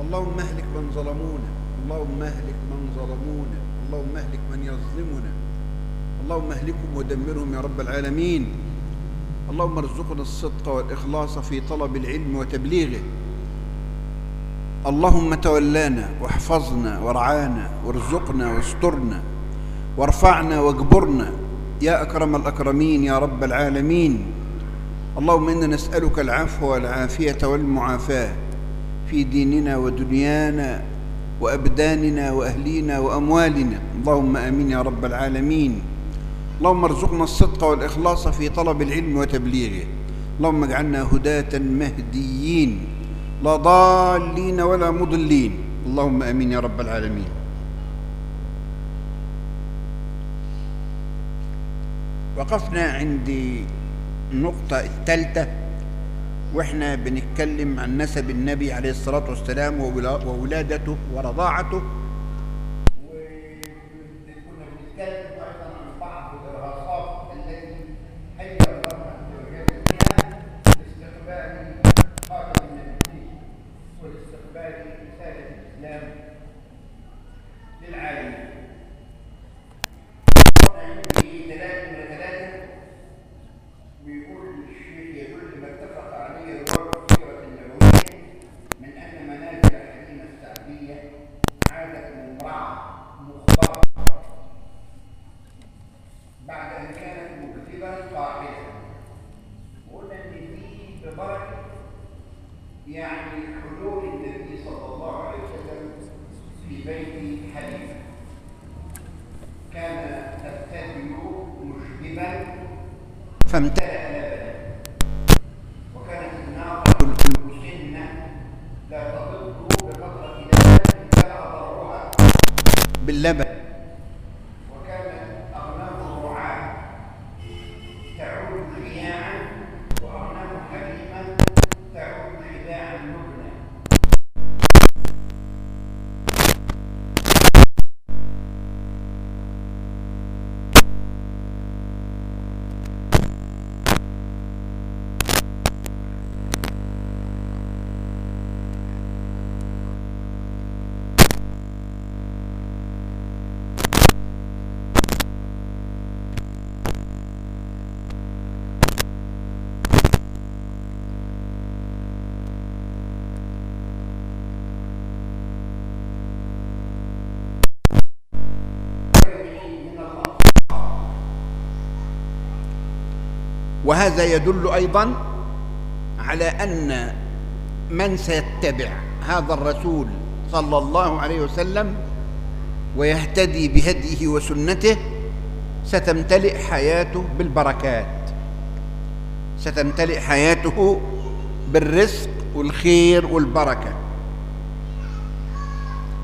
اللهم اهلك من ظلمونا. اللهم اهلك من ظلمونا. اللهم اهلك من يظلمنا. اللهم اهلكهم ودمرهم يا رب العالمين. اللهم ارزقنا الصدق والإخلاص في طلب العلم وتبليغه. اللهم تولانا واحفظنا وارعانا وارزقنا واسترنا. وارفعنا واجبرنا يا أكرم الأكرمين يا رب العالمين. اللهم إنا نسألك العفو والعافية والمعافاة. في ديننا ودنيانا وأبداننا وأهلينا وأموالنا. اللهم آمين يا رب العالمين. اللهم ارزقنا الصدق والإخلاص في طلب العلم وتبليغه. اللهم اجعلنا هداة مهديين. لا ضالين ولا مضلين. اللهم آمين يا رب العالمين. وقفنا عند النقطة الثالثة وإحنا بنتكلم عن نسب النبي عليه الصلاة والسلام وولا- وولادته ورضاعته وكنا بنتكلم أيضا عن بعض الإرهاصات التي حيا الله عز وجل بها لاستقبال خاتم النبي والاستقبال رسالة الإسلام للعالمين. عندي ثلاثة من ثلاثة ويقول الشيخ يدل ما اتفق عليه رواه السيرة النبوية من أن منازل الحكيمة السعدية عادت ممرعة مخضرة بعد أن كانت مكتبة صاحبة وقلنا إن دي ببركة يعني حلول النبي صلى الله عليه وسلم في بيت حليمة كان الثدي مشببا فامتلأ لبنا وكانت الناقة المسنة لا تضب بقطرة لبن امتلأ ضرعها باللبن. وهذا يدل أيضا على أن من سيتبع هذا الرسول صلى الله عليه وسلم ويهتدي بهديه وسنته ستمتلئ حياته بالبركات. ستمتلئ حياته بالرزق والخير والبركة.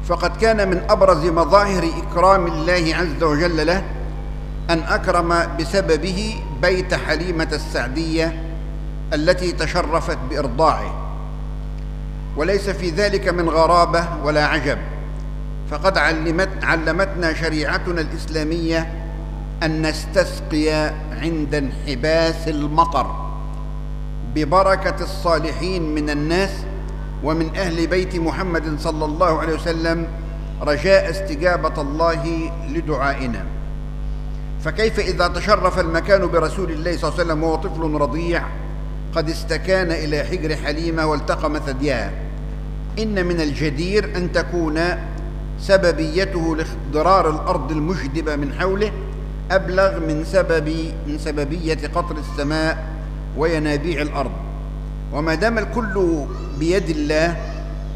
فقد كان من أبرز مظاهر إكرام الله عز وجل له أن أكرم بسببه بيت حليمة السعدية التي تشرفت بإرضاعه. وليس في ذلك من غرابة ولا عجب فقد علمت علمتنا شريعتنا الإسلامية أن نستسقي عند انحباس المطر ببركة الصالحين من الناس ومن أهل بيت محمد صلى الله عليه وسلم رجاء استجابة الله لدعائنا. فكيف إذا تشرف المكان برسول الله صلى الله عليه وسلم وهو طفل رضيع قد استكان إلى حجر حليمة والتقم ثديها إن من الجدير أن تكون سببيته لاخضرار الأرض المجدبة من حوله أبلغ من سبب من سببية قطر السماء وينابيع الأرض. وما دام الكل بيد الله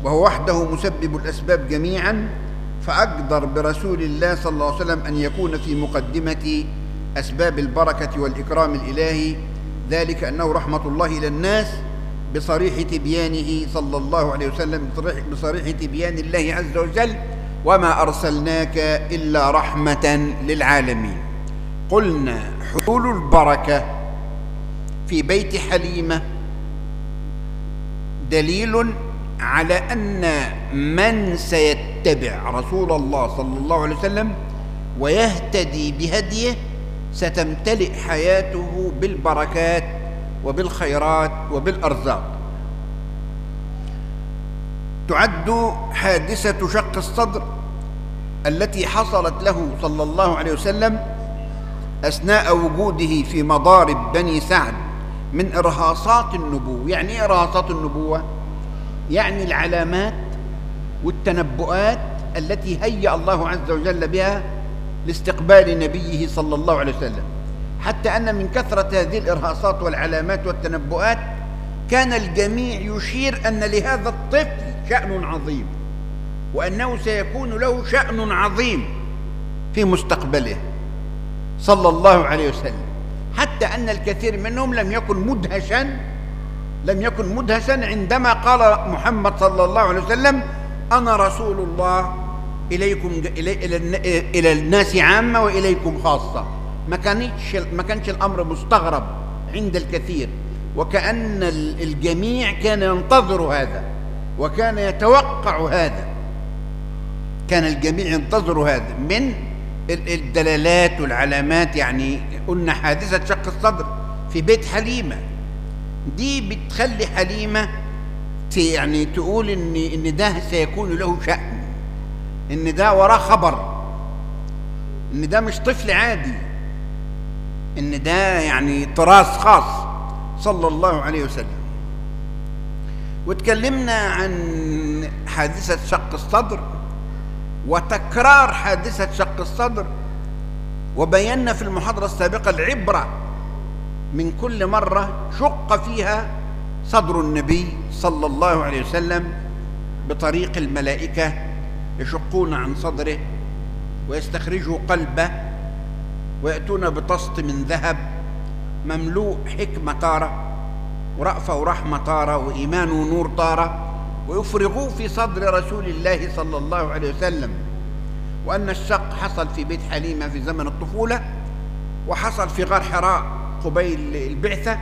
وهو وحده مسبب الأسباب جميعا فأقدر برسول الله صلى الله عليه وسلم أن يكون في مقدمة أسباب البركة والإكرام الإلهي ذلك أنه رحمة الله إلى الناس بصريح تبيانه صلى الله عليه وسلم بصريح, تبيان الله عز وجل وما أرسلناك إلا رحمة للعالمين. قلنا حلول البركة في بيت حليمة دليل على أن من سيتبع رسول الله صلى الله عليه وسلم ويهتدي بهديه ستمتلئ حياته بالبركات وبالخيرات وبالأرزاق تعد حادثة شق الصدر التي حصلت له صلى الله عليه وسلم أثناء وجوده في مضارب بني سعد من إرهاصات النبوة يعني إيه إرهاصات النبوة؟ يعني العلامات والتنبؤات التي هيأ الله عز وجل بها لاستقبال نبيه صلى الله عليه وسلم. حتى أن من كثرة هذه الإرهاصات والعلامات والتنبؤات كان الجميع يشير أن لهذا الطفل شأن عظيم وأنه سيكون له شأن عظيم في مستقبله صلى الله عليه وسلم. حتى أن الكثير منهم لم يكن مدهشا لم يكن مدهشا عندما قال محمد صلى الله عليه وسلم أنا رسول الله إليكم إلى, الناس عامة وإليكم خاصة. ما كانش ما كانش الأمر مستغرب عند الكثير وكأن الجميع كان ينتظر هذا وكان يتوقع هذا. كان الجميع ينتظر هذا من الدلالات والعلامات يعني قلنا حادثة شق الصدر في بيت حليمة. دي بتخلي حليمة يعني تقول إن إن ده سيكون له شأن إن ده وراه خبر إن ده مش طفل عادي إن ده يعني طراز خاص صلى الله عليه وسلم. وتكلمنا عن حادثة شق الصدر وتكرار حادثة شق الصدر وبينا في المحاضرة السابقة العبرة من كل مرة شق فيها صدر النبي صلى الله عليه وسلم بطريق الملائكة يشقون عن صدره ويستخرجوا قلبه ويأتون بطست من ذهب مملوء حكمة تارة ورأفة ورحمة تارة وإيمان ونور تارة ويفرغوه في صدر رسول الله صلى الله عليه وسلم وأن الشق حصل في بيت حليمة في زمن الطفولة وحصل في غار حراء قبيل البعثة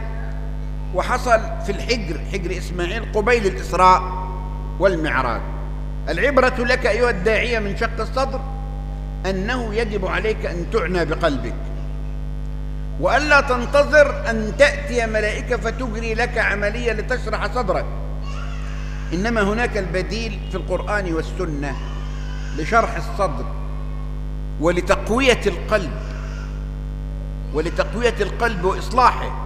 وحصل في الحجر حجر إسماعيل قبيل الإسراء والمعراج. العبرة لك أيها الداعية من شق الصدر أنه يجب عليك أن تعنى بقلبك. وألا تنتظر أن تأتي ملائكة فتجري لك عملية لتشرح صدرك. إنما هناك البديل في القرآن والسنة لشرح الصدر ولتقوية القلب. ولتقوية القلب وإصلاحه.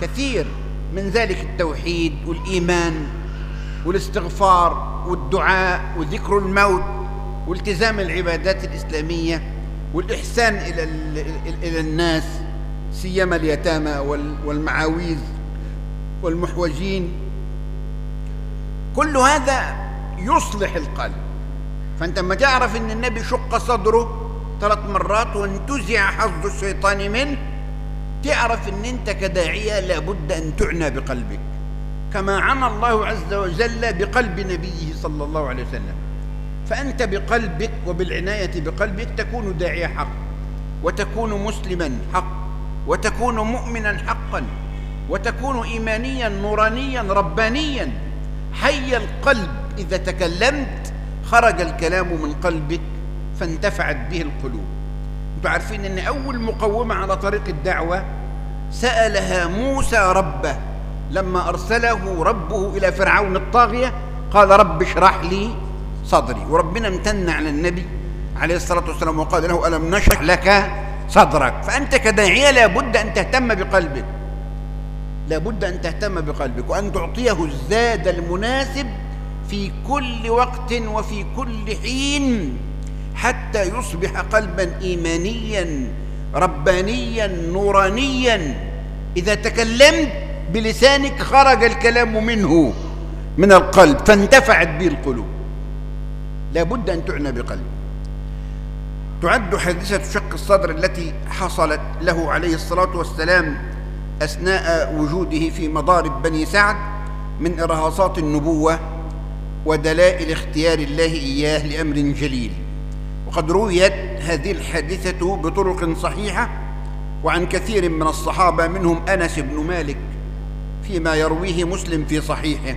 كثير من ذلك التوحيد والإيمان والاستغفار والدعاء وذكر الموت والتزام العبادات الإسلامية والإحسان إلى إلى الناس سيما اليتامى والمعاويذ والمحوجين. كل هذا يصلح القلب. فأنت لما تعرف إن النبي شق صدره ثلاث مرات وانتزع حظ الشيطان منه. تعرف إن أنت كداعية لابد أن تعنى بقلبك. كما عنى الله عز وجل بقلب نبيه صلى الله عليه وسلم. فأنت بقلبك وبالعناية بقلبك تكون داعية حق وتكون مسلما حق وتكون مؤمنا حقا وتكون إيمانيا نورانيا ربانيا. حي القلب إذا تكلمت خرج الكلام من قلبك. فانتفعت به القلوب. أنتم عارفين إن أول مقومة على طريق الدعوة سألها موسى ربه لما أرسله ربه إلى فرعون الطاغية قال رب اشرح لي صدري. وربنا امتن على النبي عليه الصلاة والسلام وقال له ألم نشرح لك صدرك؟ فأنت كداعية لابد أن تهتم بقلبك. لابد أن تهتم بقلبك وأن تعطيه الزاد المناسب في كل وقت وفي كل حين. حتى يصبح قلبا ايمانيا ربانيا نورانيا. إذا تكلمت بلسانك خرج الكلام منه من القلب فانتفعت به القلوب. لابد أن تعنى بقلب تعد حادثة شق الصدر التي حصلت له عليه الصلاة والسلام أثناء وجوده في مضارب بني سعد من إرهاصات النبوة ودلائل اختيار الله إياه لأمر جليل. وقد رويت هذه الحادثة بطرق صحيحة وعن كثير من الصحابة منهم أنس بن مالك فيما يرويه مسلم في صحيحه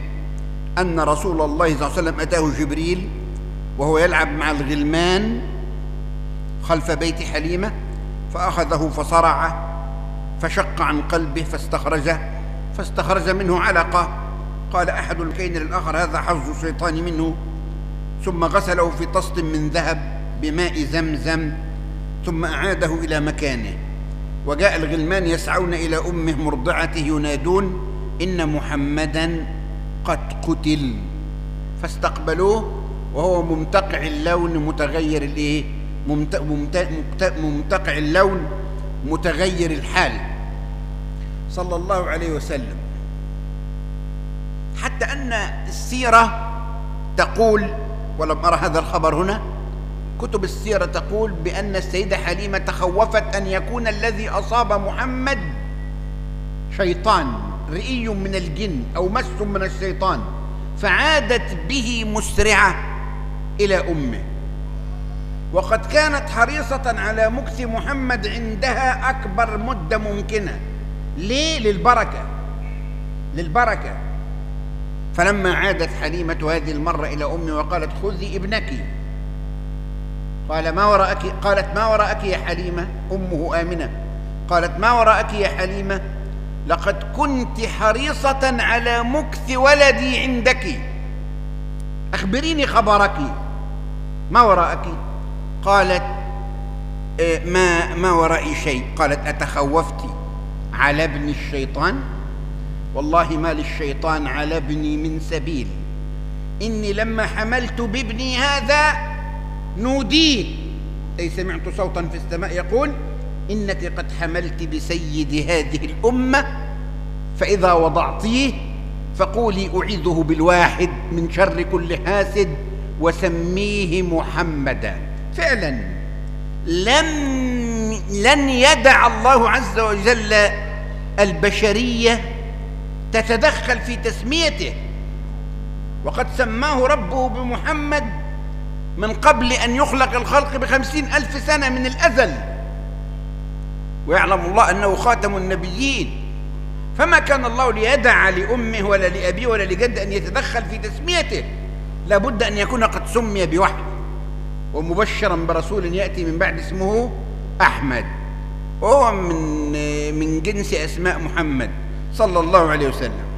أن رسول الله صلى الله عليه وسلم أتاه جبريل وهو يلعب مع الغلمان خلف بيت حليمة فأخذه فصرعه فشق عن قلبه فاستخرجه فاستخرج منه علقة. قال أحد الكين للآخر هذا حظ الشيطان منه. ثم غسله في طست من ذهب. بماء زمزم ثم أعاده إلى مكانه. وجاء الغلمان يسعون إلى أمه مرضعته ينادون إن محمدا قد قتل. فاستقبلوه وهو ممتقع اللون متغير الايه ممتقع اللون متغير الحال. صلى الله عليه وسلم. حتى أن السيرة تقول ولم أرى هذا الخبر هنا كتب السيرة تقول بأن السيدة حليمة تخوفت أن يكون الذي أصاب محمد شيطان رئي من الجن أو مس من الشيطان فعادت به مسرعة إلى أمه. وقد كانت حريصة على مكث محمد عندها أكبر مدة ممكنة. ليه؟ للبركة. للبركة. فلما عادت حليمة هذه المرة إلى أمه وقالت خذي ابنك. قال ما وراءك قالت ما وراءك يا حليمة؟ أمه آمنة. قالت ما وراءك يا حليمة؟ لقد كنت حريصة على مكث ولدي عندك. أخبريني خبرك. ما وراءك؟ قالت إيه، ما ما ورائي شيء. قالت أتخوفت على ابن الشيطان؟ والله ما للشيطان على ابني من سبيل. إني لما حملت بابني هذا نوديت أي سمعت صوتا في السماء يقول إنك قد حملت بسيد هذه الأمة فإذا وضعتيه فقولي أعيذه بالواحد من شر كل حاسد وسميه محمدا. فعلا. لم لن يدع الله عز وجل البشرية تتدخل في تسميته. وقد سماه ربه بمحمد من قبل أن يخلق الخلق بخمسين ألف سنة من الأزل. ويعلم الله أنه خاتم النبيين. فما كان الله ليدع لأمه ولا لأبيه ولا لجد أن يتدخل في تسميته. لابد أن يكون قد سمي بوحي. ومبشرا برسول يأتي من بعد اسمه أحمد. وهو من من جنس أسماء محمد صلى الله عليه وسلم.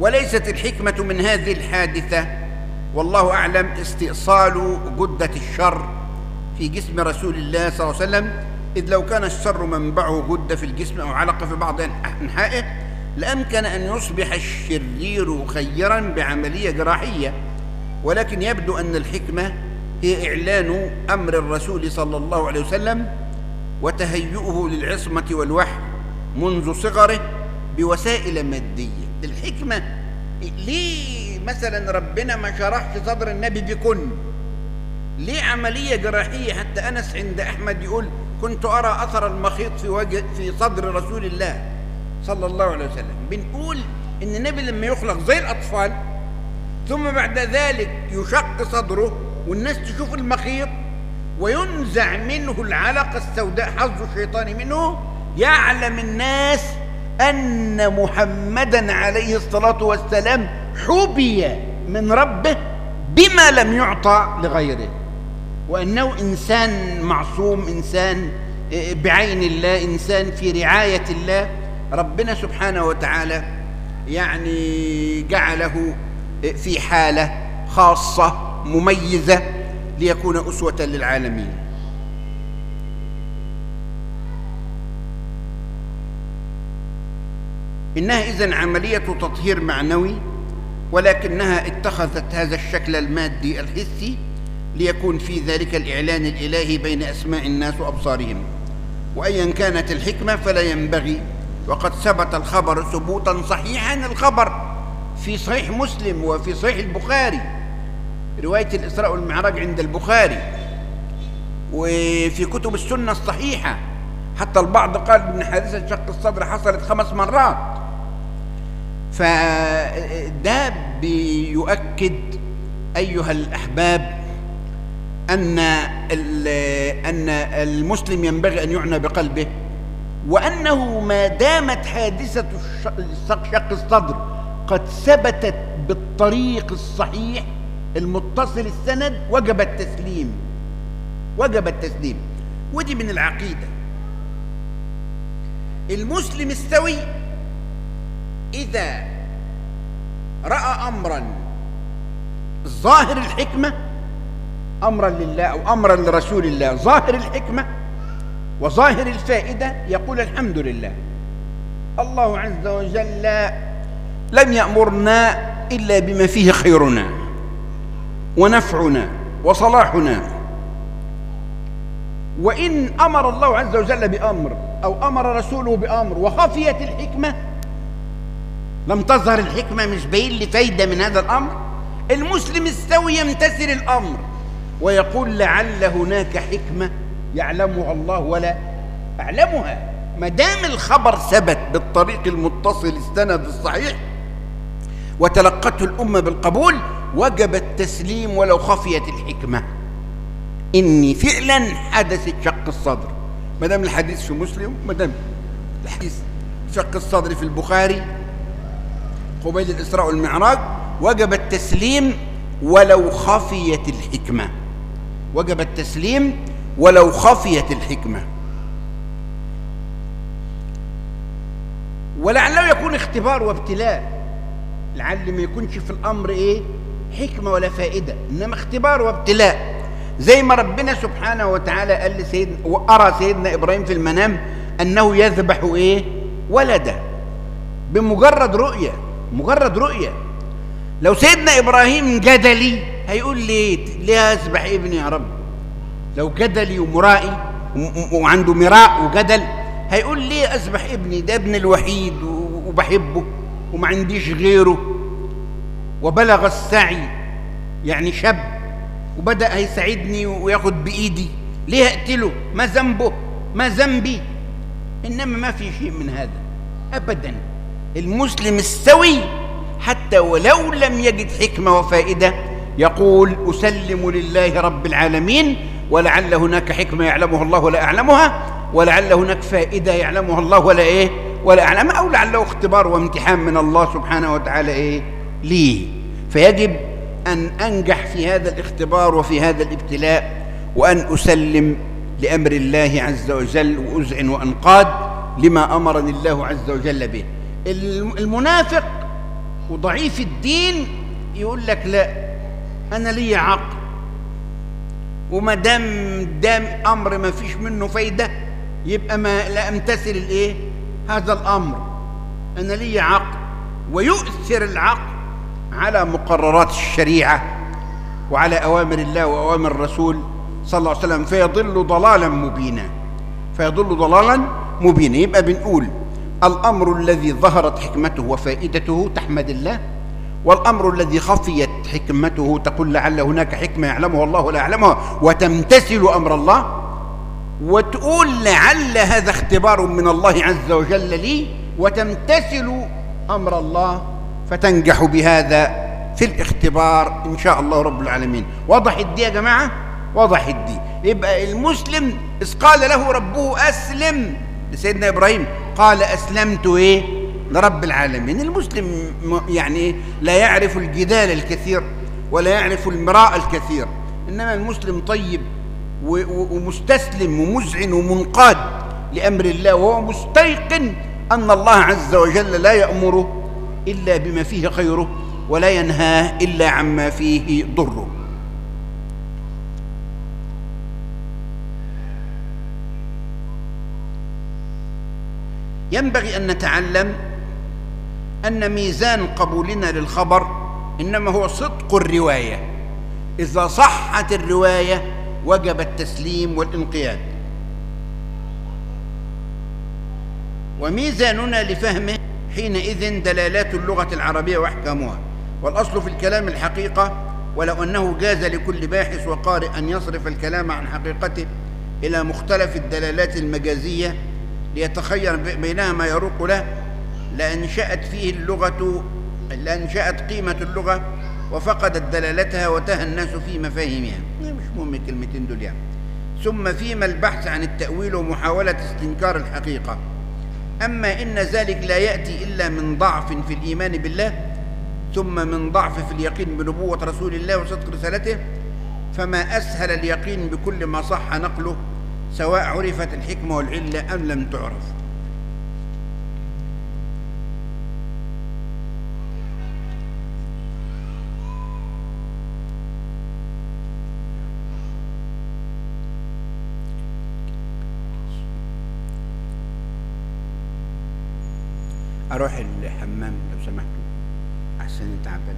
وليست الحكمة من هذه الحادثة والله أعلم استئصال جدة الشر في جسم رسول الله صلى الله عليه وسلم إذ لو كان الشر منبعه جدة في الجسم أو علقة في بعض أنحائه لأمكن أن يصبح الشرير خيرا بعملية جراحية. ولكن يبدو أن الحكمة هي إعلان أمر الرسول صلى الله عليه وسلم وتهيئه للعصمة والوحي منذ صغره بوسائل مادية. الحكمة ليه مثلا ربنا ما شرحش صدر النبي بكن. ليه عملية جراحية؟ حتى أنس عند أحمد يقول كنت أرى أثر المخيط في وجه في صدر رسول الله صلى الله عليه وسلم. بنقول إن النبي لما يخلق زي الأطفال ثم بعد ذلك يشق صدره والناس تشوف المخيط وينزع منه العلقة السوداء حظ الشيطان منه يعلم الناس أن محمدا عليه الصلاة والسلام حبي من ربه بما لم يعطى لغيره. وأنه إنسان معصوم إنسان آه، بعين الله إنسان في رعاية الله. ربنا سبحانه وتعالى يعني جعله آه، في حالة خاصة مميزة ليكون أسوة للعالمين. إنها إذن عملية تطهير معنوي ولكنها اتخذت هذا الشكل المادي الحسي ليكون في ذلك الإعلان الإلهي بين أسماء الناس وأبصارهم. وأيا كانت الحكمة فلا ينبغي وقد ثبت الخبر ثبوتا صحيحا الخبر في صحيح مسلم وفي صحيح البخاري. رواية الإسراء والمعراج عند البخاري وفي كتب السنة الصحيحة. حتى البعض قال إن حادثة شق الصدر حصلت خمس مرات. فده بيؤكد أيها الأحباب أن أن المسلم ينبغي أن يعنى بقلبه وأنه ما دامت حادثة شق الصدر قد ثبتت بالطريق الصحيح المتصل السند وجب التسليم وجب التسليم. ودي من العقيدة. المسلم السوي إذا رأى أمرا ظاهر الحكمة أمرا لله أو أمرا لرسول الله ظاهر الحكمة وظاهر الفائدة يقول الحمد لله. الله عز وجل لم يأمرنا إلا بما فيه خيرنا ونفعنا وصلاحنا. وإن أمر الله عز وجل بأمر أو أمر رسوله بأمر وخفيت الحكمة لم تظهر الحكمة مش باين لي فايدة من هذا الأمر. المسلم السوي يمتثل الأمر ويقول لعل هناك حكمة يعلمها الله ولا أعلمها. ما دام الخبر ثبت بالطريق المتصل السند الصحيح وتلقته الأمة بالقبول وجب التسليم ولو خفيت الحكمة. إني فعلا حدثت شق الصدر. ما دام الحديث في مسلم ما دام الحديث شق الصدر في البخاري قبيل الإسراء والمعراج وجب التسليم ولو خفيت الحكمة. وجب التسليم ولو خفيت الحكمة. ولعله يكون اختبار وابتلاء. لعل ما يكونش في الأمر إيه؟ حكمة ولا فائدة إنما اختبار وابتلاء. زي ما ربنا سبحانه وتعالى قال لسيدنا وأرى سيدنا إبراهيم في المنام أنه يذبح إيه؟ ولده بمجرد رؤية. مجرد رؤية. لو سيدنا إبراهيم جدلي هيقول ليه؟ ليه أذبح ابني يا رب؟ لو جدلي ومرائي وعنده مراء وجدل هيقول ليه أذبح ابني؟ ده ابن الوحيد وبحبه وما عنديش غيره. وبلغ السعي يعني شاب وبدأ هيساعدني وياخد بإيدي. ليه أقتله؟ ما ذنبه ما ذنبي. إنما ما في شيء من هذا أبدا. المسلم السوي حتى ولو لم يجد حكمة وفائدة يقول أسلم لله رب العالمين ولعل هناك حكمة يعلمها الله ولا أعلمها ولعل هناك فائدة يعلمها الله ولا إيه ولا أعلمها أو لعله اختبار وامتحان من الله سبحانه وتعالى إيه لي فيجب أن أنجح في هذا الاختبار وفي هذا الابتلاء وأن أسلم لأمر الله عز وجل وأذعن وأنقاد لما أمرني الله عز وجل به المنافق وضعيف الدين يقول لك لا أنا لي عقل وما دام دام أمر ما فيش منه فايدة يبقى ما لا أمتثل الإيه؟ هذا الأمر. أنا لي عقل ويؤثر العقل على مقررات الشريعة وعلى أوامر الله وأوامر الرسول صلى الله عليه وسلم فيضل ضلالا مبينا فيضل ضلالا مبينا. يبقى بنقول الأمر الذي ظهرت حكمته وفائدته تحمد الله والأمر الذي خفيت حكمته تقول لعل هناك حكمة يعلمها الله ولا يعلمها وتمتثل أمر الله وتقول لعل هذا اختبار من الله عز وجل لي وتمتثل أمر الله فتنجح بهذا في الاختبار إن شاء الله رب العالمين. وضحت دي يا جماعة؟ وضحت دي يبقى المسلم إذ قال له ربه أسلم. لسيدنا إبراهيم قال أسلمت إيه؟ لرب العالمين. المسلم يعني لا يعرف الجدال الكثير ولا يعرف المراء الكثير. إنما المسلم طيب ومستسلم ومذعن ومنقاد لأمر الله وهو مستيقن أن الله عز وجل لا يأمره إلا بما فيه خيره ولا ينهاه إلا عما فيه ضره. ينبغي أن نتعلم أن ميزان قبولنا للخبر إنما هو صدق الرواية. إذا صحت الرواية وجب التسليم والانقياد. وميزاننا لفهمه حينئذ دلالات اللغة العربية وأحكامها. والأصل في الكلام الحقيقة ولو أنه جاز لكل باحث وقارئ أن يصرف الكلام عن حقيقته إلى مختلف الدلالات المجازية ليتخير بينها ما يروق له. لأنشأت فيه اللغة لأنشأت قيمة اللغة وفقدت دلالتها وتهى الناس في مفاهيمها. مش مهم الكلمتين دول يعني. ثم فيما البحث عن التأويل ومحاولة استنكار الحقيقة. أما إن ذلك لا يأتي إلا من ضعف في الإيمان بالله ثم من ضعف في اليقين بنبوة رسول الله وصدق رسالته فما أسهل اليقين بكل ما صح نقله سواء عرفت الحكمة والعلة أم لم تعرف. أروح الحمام لو سمحتوا أحسن تعبان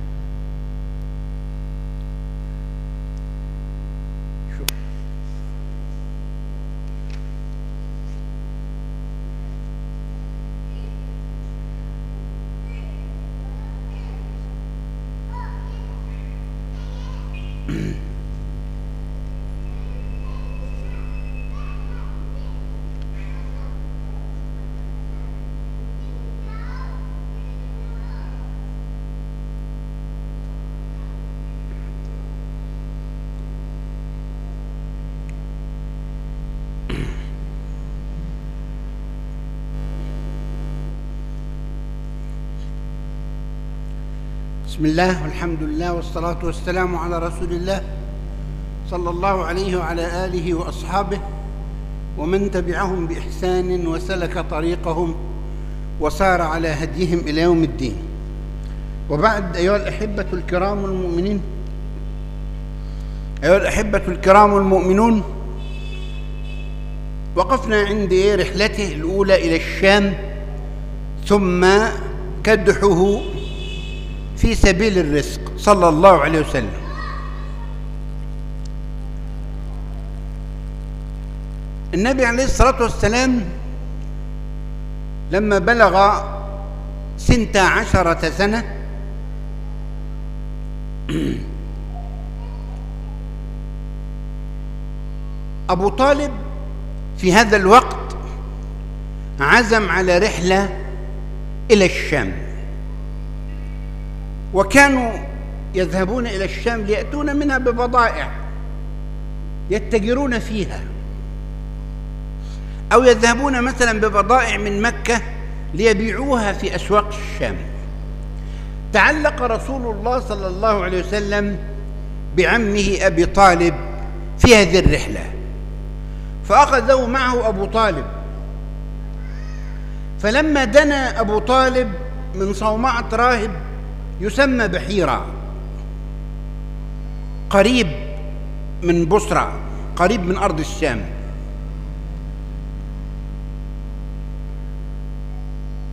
بسم الله والحمد لله والصلاة والسلام على رسول الله صلى الله عليه وعلى آله وأصحابه ومن تبعهم بإحسان وسلك طريقهم وسار على هديهم إلى يوم الدين. وبعد أيها الأحبة الكرام المؤمنين أيها الأحبة الكرام المؤمنون وقفنا عند رحلته الأولى إلى الشام ثم كدحه في سبيل الرزق صلى الله عليه وسلم. النبي عليه الصلاة والسلام لما بلغ سنت عشرة سنة أبو طالب في هذا الوقت عزم على رحلة إلى الشام. وكانوا يذهبون إلى الشام ليأتون منها ببضائع يتجرون فيها أو يذهبون مثلا ببضائع من مكة ليبيعوها في أسواق الشام. تعلق رسول الله صلى الله عليه وسلم بعمه أبي طالب في هذه الرحلة فأخذه معه أبو طالب. فلما دنا أبو طالب من صومعة راهب يسمى بحيرة. قريب من بصرى قريب من أرض الشام.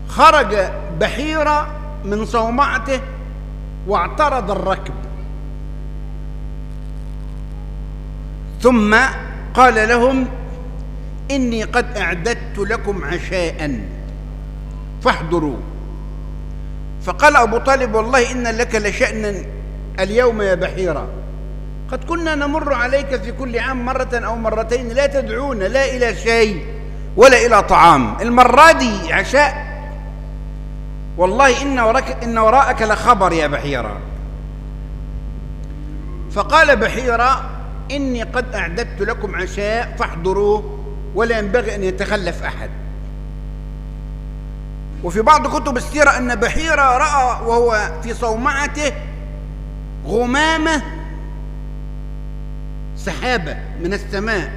خرج بحيرة من صومعته واعترض الركب. ثم قال لهم إني قد أعددت لكم عشاء فاحضروا. فقال أبو طالب والله إن لك لشأنا اليوم يا بحيرة. قد كنا نمر عليك في كل عام مرة أو مرتين لا تدعونا لا إلى شيء ولا إلى طعام. المرة دي عشاء. والله إن وراك إن وراءك لخبر يا بحيرة. فقال بحيرة إني قد أعددت لكم عشاء فاحضروه ولا ينبغي أن يتخلف أحد. وفي بعض كتب السيرة أن بحيرة رأى وهو في صومعته غمامة سحابة من السماء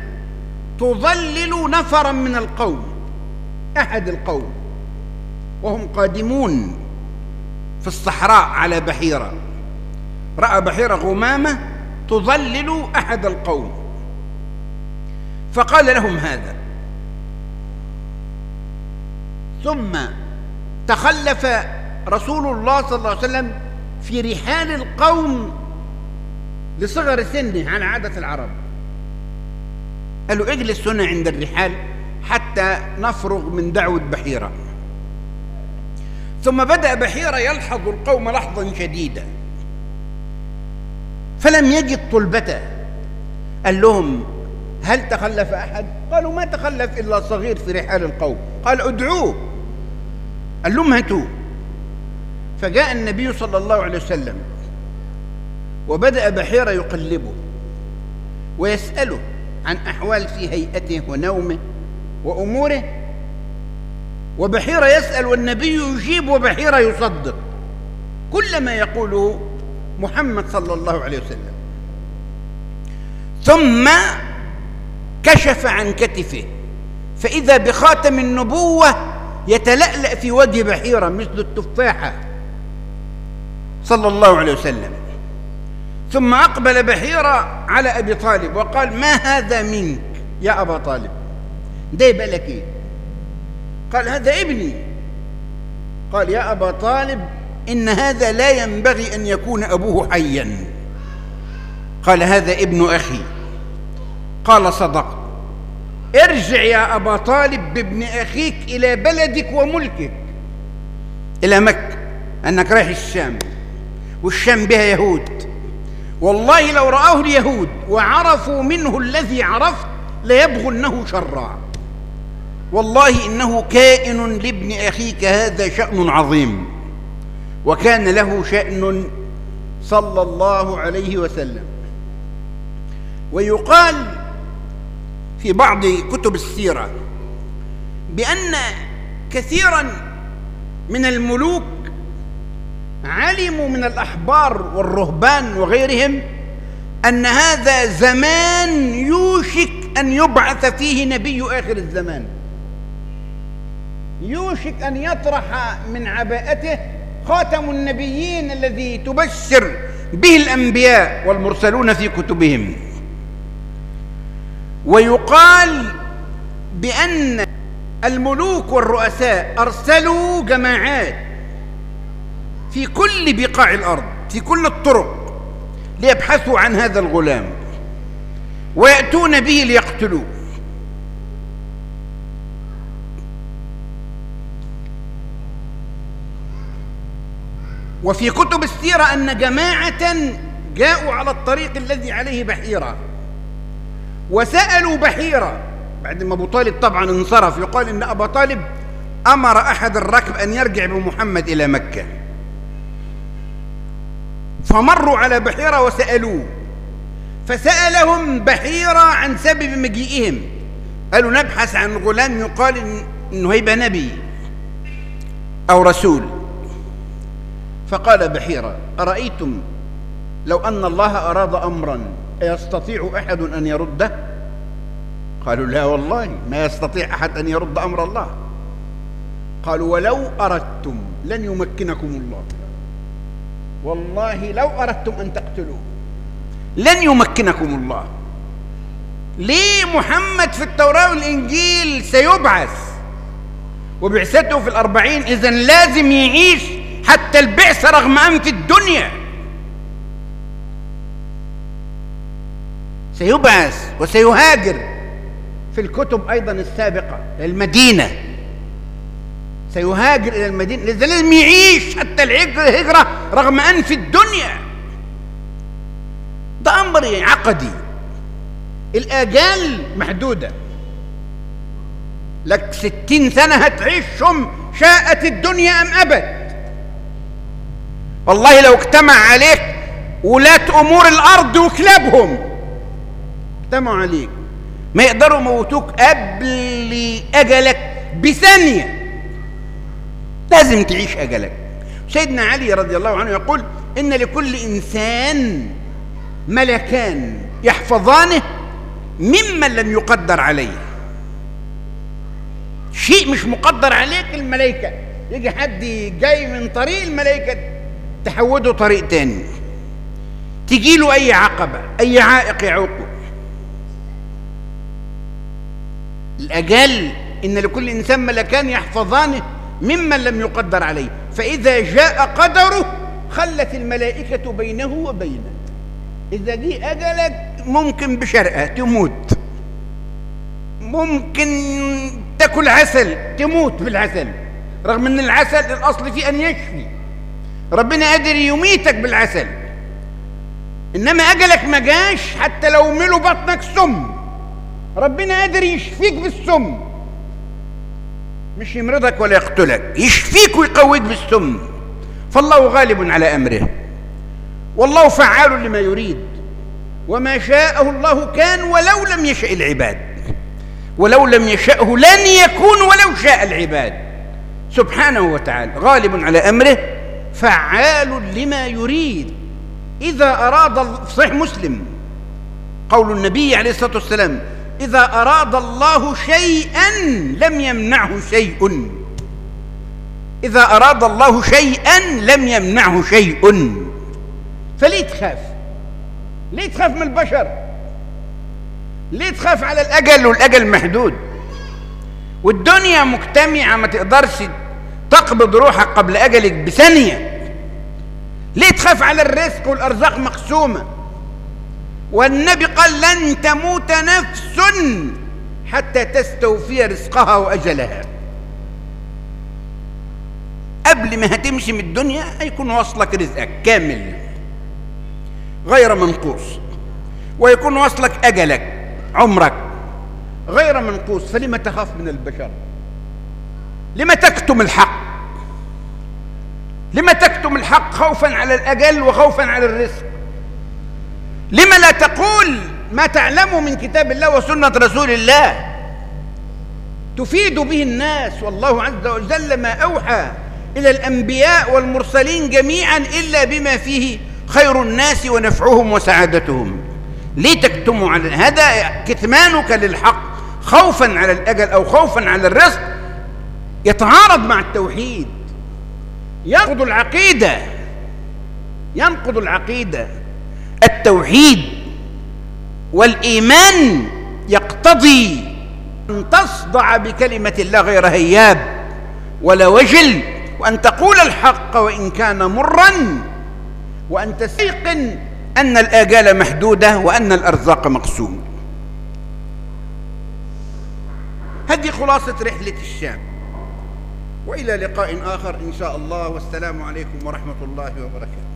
تظلل نفرا من القوم أحد القوم وهم قادمون في الصحراء على بحيرة. رأى بحيرة غمامة تظلل أحد القوم. فقال لهم هذا. ثم تخلف رسول الله صلى الله عليه وسلم في رحال القوم لصغر سنه على عادة العرب. قالوا اجلس هنا عند الرحال حتى نفرغ من دعوة بحيرة. ثم بدأ بحيرة يلحظ القوم لحظا شديدا. فلم يجد طلبته قال لهم هل تخلف أحد؟ قالوا ما تخلف إلا صغير في رحال القوم. قال ادعوه. قال لهم هاتوه. فجاء النبي صلى الله عليه وسلم وبدأ بحيرة يقلبه ويسأله عن أحوال في هيئته ونومه وأموره وبحيرة يسأل والنبي يجيب وبحيرة يصدق. كل ما يقوله محمد صلى الله عليه وسلم. ثم كشف عن كتفه. فإذا بخاتم النبوة يتلألأ في وجه بحيرة مثل التفاحة. صلى الله عليه وسلم. ثم أقبل بحيرة على أبي طالب وقال ما هذا منك يا أبا طالب؟ ده يبقى إيه؟ قال هذا ابني. قال يا أبا طالب إن هذا لا ينبغي أن يكون أبوه حيا. قال هذا ابن أخي. قال صدقت. ارجع يا أبا طالب بابن أخيك إلى بلدك وملكك. إلى مكة أنك رايح الشام. والشام بها يهود. والله لو رآه اليهود وعرفوا منه الذي عرفت ليبغنه شرا. والله إنه كائن لابن أخيك هذا شأن عظيم. وكان له شأن صلى الله عليه وسلم. ويقال في بعض كتب السيرة بأن كثيرا من الملوك علموا من الأحبار والرهبان وغيرهم أن هذا زمان يوشك أن يبعث فيه نبي آخر الزمان. يوشك أن يطرح من عباءته خاتم النبيين الذي تبشر به الأنبياء والمرسلون في كتبهم. ويقال بأن الملوك والرؤساء أرسلوا جماعات في كل بقاع الأرض في كل الطرق ليبحثوا عن هذا الغلام ويأتون به ليقتلوه. وفي كتب السيرة أن جماعة جاءوا على الطريق الذي عليه بحيرة. وسألوا بحيرة. بعد ما أبو طالب طبعا انصرف يقال إن أبا طالب أمر أحد الركب أن يرجع بمحمد إلى مكة. فمروا على بحيرة وسألوه. فسألهم بحيرة عن سبب مجيئهم. قالوا نبحث عن غلام يقال إنه هيبقى نبي أو رسول. فقال بحيرة أرأيتم لو أن الله أراد أمرا أيستطيع أحد أن يرده؟ قالوا لا والله ما يستطيع أحد أن يرد أمر الله. قالوا ولو أردتم لن يمكنكم الله. والله لو أردتم أن تقتلوه لن يمكنكم الله. ليه محمد في التوراة والإنجيل سيبعث؟ وبعثته في الأربعين إذا لازم يعيش حتى البعثة رغم أنف الدنيا. سيبعث وسيهاجر في الكتب أيضا السابقة المدينة. سيهاجر إلى المدينة لذا لازم يعيش حتى الهجرة رغم أنف الدنيا. ده أمر عقدي. الآجال محدودة. لك ستين سنة هتعيشهم شاءت الدنيا أم أبد. والله لو اجتمع عليك ولاة أمور الأرض وكلابهم اجتمعوا عليك. ما يقدروا يموتوك قبل أجلك بثانية. لازم تعيش أجلك. سيدنا علي رضي الله عنه يقول إن لكل إنسان ملكان يحفظانه ممن لم يقدر عليه. شيء مش مقدر عليك الملائكة. يجي حد جاي من طريق الملائكة تحوده طريق تاني. تجي له أي عقبة أي عائق يعوقه. الأجل إن لكل إنسان ملكان يحفظانه ممن لم يقدر عليه. فإذا جاء قدره خلت الملائكة بينه وبينه. إذا جه أجلك ممكن بشرقة تموت. ممكن تاكل عسل تموت بالعسل. رغم إن العسل الأصل فيه أن يشفي. ربنا قادر يميتك بالعسل. إنما أجلك ما جاش حتى لو ملوا بطنك سم. ربنا قادر يشفيك بالسم. مش يمرضك ولا يقتلك يشفيك ويقويك بالسم. فالله غالب على أمره. والله فعال لما يريد. وما شاءه الله كان ولو لم يشأ العباد. ولو لم يشأه لن يكون ولو شاء العباد. سبحانه وتعالى غالب على أمره فعال لما يريد. إذا أراد صحيح مسلم قول النبي عليه الصلاة والسلام إذا أراد الله شيئا لم يمنعه شيء. إذا أراد الله شيئا لم يمنعه شيء. فليه تخاف؟ ليه تخاف من البشر؟ ليه تخاف على الأجل والأجل محدود؟ والدنيا مجتمعة ما تقدرش تقبض روحك قبل أجلك بثانية. ليه تخاف على الرزق والأرزاق مقسومة؟ والنبي قال لن تموت نفس حتى تستوفي رزقها وأجلها. قبل ما هتمشي من الدنيا هيكون وصلك رزقك كامل غير منقوص ويكون وصلك أجلك عمرك غير منقوص. فلما تخاف من البشر؟ لما تكتم الحق؟ لما تكتم الحق خوفا على الأجل وخوفا على الرزق؟ لما لا تقول ما تعلمه من كتاب الله وسنة رسول الله؟ تفيد به الناس والله عز وجل ما أوحى إلى الأنبياء والمرسلين جميعا إلا بما فيه خير الناس ونفعهم وسعادتهم. ليه تكتموا على هذا كتمانك للحق. خوفا على الأجل أو خوفا على الرزق يتعارض مع التوحيد. ينقض العقيدة. ينقض العقيدة. التوحيد والإيمان يقتضي أن تصدع بكلمة الله غير هياب ولا وجل وأن تقول الحق وإن كان مرا وأن تستيقن أن الآجال محدودة وأن الأرزاق مقسومة. هذه خلاصة رحلة الشام. وإلى لقاء آخر إن شاء الله والسلام عليكم ورحمة الله وبركاته.